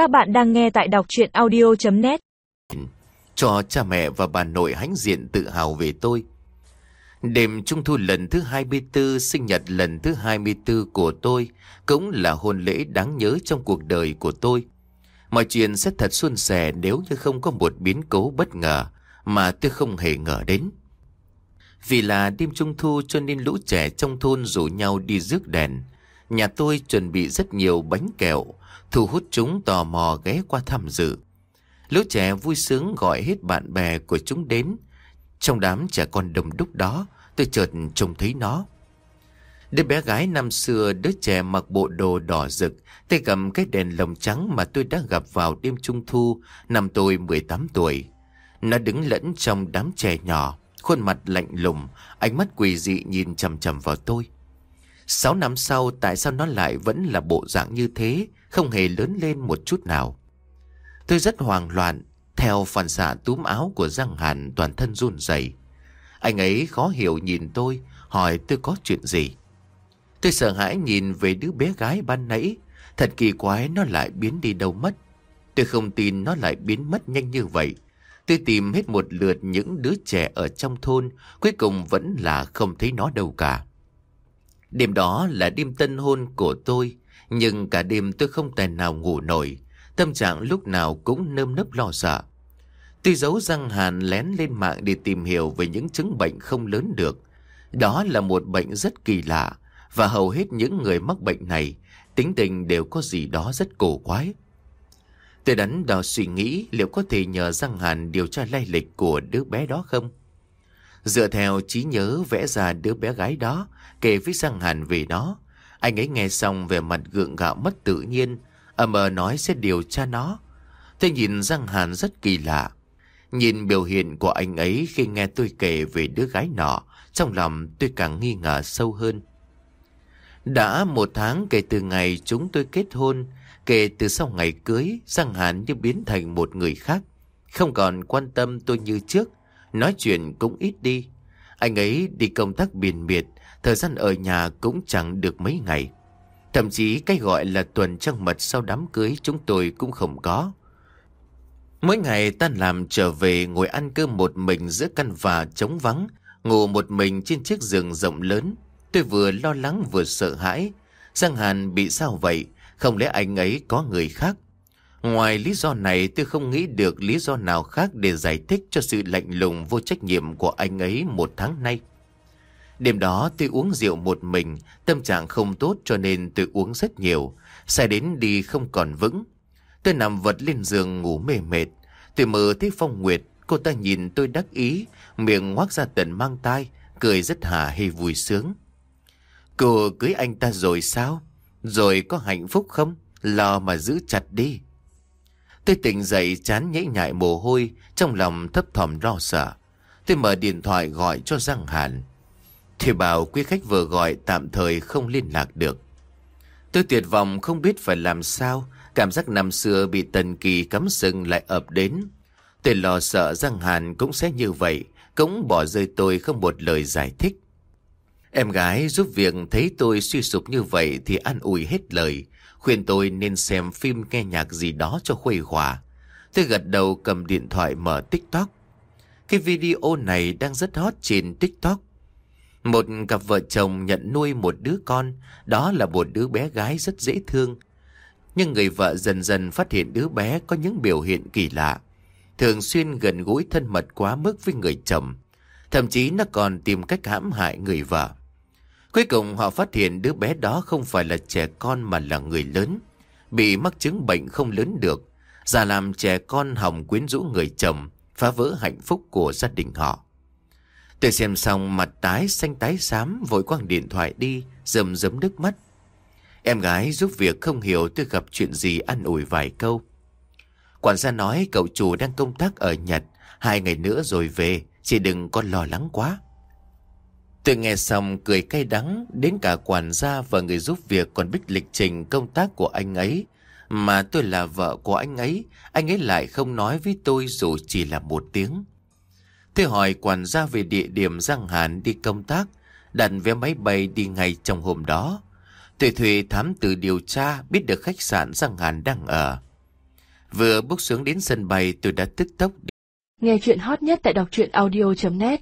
Các bạn đang nghe tại đọc chuyện audio.net Cho cha mẹ và bà nội hãnh diện tự hào về tôi. Đêm trung thu lần thứ 24, sinh nhật lần thứ 24 của tôi cũng là hôn lễ đáng nhớ trong cuộc đời của tôi. Mọi chuyện sẽ thật suôn sẻ nếu như không có một biến cố bất ngờ mà tôi không hề ngờ đến. Vì là đêm trung thu cho nên lũ trẻ trong thôn rủ nhau đi rước đèn. Nhà tôi chuẩn bị rất nhiều bánh kẹo, thu hút chúng tò mò ghé qua thăm dự. Lũ trẻ vui sướng gọi hết bạn bè của chúng đến. Trong đám trẻ con đông đúc đó, tôi chợt trông thấy nó. Đứa bé gái năm xưa, đứa trẻ mặc bộ đồ đỏ rực, tay cầm cái đèn lồng trắng mà tôi đã gặp vào đêm trung thu, năm tôi 18 tuổi. Nó đứng lẫn trong đám trẻ nhỏ, khuôn mặt lạnh lùng, ánh mắt quỷ dị nhìn chầm chầm vào tôi. Sáu năm sau tại sao nó lại vẫn là bộ dạng như thế, không hề lớn lên một chút nào. Tôi rất hoang loạn, theo phản xạ túm áo của Giang Hàn toàn thân run rẩy. Anh ấy khó hiểu nhìn tôi, hỏi tôi có chuyện gì. Tôi sợ hãi nhìn về đứa bé gái ban nãy, thật kỳ quái nó lại biến đi đâu mất. Tôi không tin nó lại biến mất nhanh như vậy. Tôi tìm hết một lượt những đứa trẻ ở trong thôn, cuối cùng vẫn là không thấy nó đâu cả. Đêm đó là đêm tân hôn của tôi, nhưng cả đêm tôi không tài nào ngủ nổi. Tâm trạng lúc nào cũng nơm nớp lo sợ. Tôi giấu răng hàn lén lên mạng để tìm hiểu về những chứng bệnh không lớn được. Đó là một bệnh rất kỳ lạ, và hầu hết những người mắc bệnh này, tính tình đều có gì đó rất cổ quái. Tôi đắn đo suy nghĩ liệu có thể nhờ răng Hàn điều tra lai lịch của đứa bé đó không? Dựa theo trí nhớ vẽ ra đứa bé gái đó, kể với Giang Hàn về nó. Anh ấy nghe xong về mặt gượng gạo mất tự nhiên, ầm ờ nói sẽ điều tra nó. thế nhìn Giang Hàn rất kỳ lạ. Nhìn biểu hiện của anh ấy khi nghe tôi kể về đứa gái nọ, trong lòng tôi càng nghi ngờ sâu hơn. Đã một tháng kể từ ngày chúng tôi kết hôn, kể từ sau ngày cưới, Giang Hàn như biến thành một người khác. Không còn quan tâm tôi như trước, nói chuyện cũng ít đi. Anh ấy đi công tác biển biệt, thời gian ở nhà cũng chẳng được mấy ngày. Thậm chí cái gọi là tuần trăng mật sau đám cưới chúng tôi cũng không có. Mỗi ngày tan làm trở về ngồi ăn cơm một mình giữa căn và trống vắng, ngủ một mình trên chiếc giường rộng lớn. Tôi vừa lo lắng vừa sợ hãi. Giang Hàn bị sao vậy? Không lẽ anh ấy có người khác? Ngoài lý do này tôi không nghĩ được lý do nào khác để giải thích cho sự lạnh lùng vô trách nhiệm của anh ấy một tháng nay. Đêm đó tôi uống rượu một mình, tâm trạng không tốt cho nên tôi uống rất nhiều, sai đến đi không còn vững. Tôi nằm vật lên giường ngủ mê mệt, tôi mơ thấy Phong Nguyệt, cô ta nhìn tôi đắc ý, miệng ngoác ra tận mang tai, cười rất hà hê vui sướng. Cô cưới anh ta rồi sao? Rồi có hạnh phúc không? Lo mà giữ chặt đi. Tôi tỉnh dậy chán nhễ nhại mồ hôi, trong lòng thấp thỏm lo sợ. Tôi mở điện thoại gọi cho Giang Hàn. Thì bảo quý khách vừa gọi tạm thời không liên lạc được. Tôi tuyệt vọng không biết phải làm sao, cảm giác năm xưa bị Tần Kỳ cắm sừng lại ập đến. Tôi lo sợ Giang Hàn cũng sẽ như vậy, cũng bỏ rơi tôi không một lời giải thích. Em gái giúp việc thấy tôi suy sụp như vậy thì an ủi hết lời, khuyên tôi nên xem phim nghe nhạc gì đó cho khuây khỏa. Tôi gật đầu cầm điện thoại mở TikTok. Cái video này đang rất hot trên TikTok. Một cặp vợ chồng nhận nuôi một đứa con, đó là một đứa bé gái rất dễ thương. Nhưng người vợ dần dần phát hiện đứa bé có những biểu hiện kỳ lạ. Thường xuyên gần gũi thân mật quá mức với người chồng. Thậm chí nó còn tìm cách hãm hại người vợ. Cuối cùng họ phát hiện đứa bé đó không phải là trẻ con mà là người lớn. Bị mắc chứng bệnh không lớn được. Già làm trẻ con hỏng quyến rũ người chồng, phá vỡ hạnh phúc của gia đình họ. Tôi xem xong mặt tái xanh tái xám vội quăng điện thoại đi, rầm rấm nước mắt. Em gái giúp việc không hiểu tôi gặp chuyện gì ăn ủi vài câu. Quản gia nói cậu chủ đang công tác ở Nhật, hai ngày nữa rồi về, chỉ đừng có lo lắng quá. Tôi nghe xong cười cay đắng, đến cả quản gia và người giúp việc còn biết lịch trình công tác của anh ấy. Mà tôi là vợ của anh ấy, anh ấy lại không nói với tôi dù chỉ là một tiếng. Tôi hỏi quản gia về địa điểm Giang Hàn đi công tác, đặt vé máy bay đi ngay trong hôm đó. Tôi thuê thám tử điều tra biết được khách sạn Giang Hàn đang ở. Vừa bước xuống đến sân bay tôi đã tức tốc Nghe chuyện hot nhất tại đọc truyện audio.net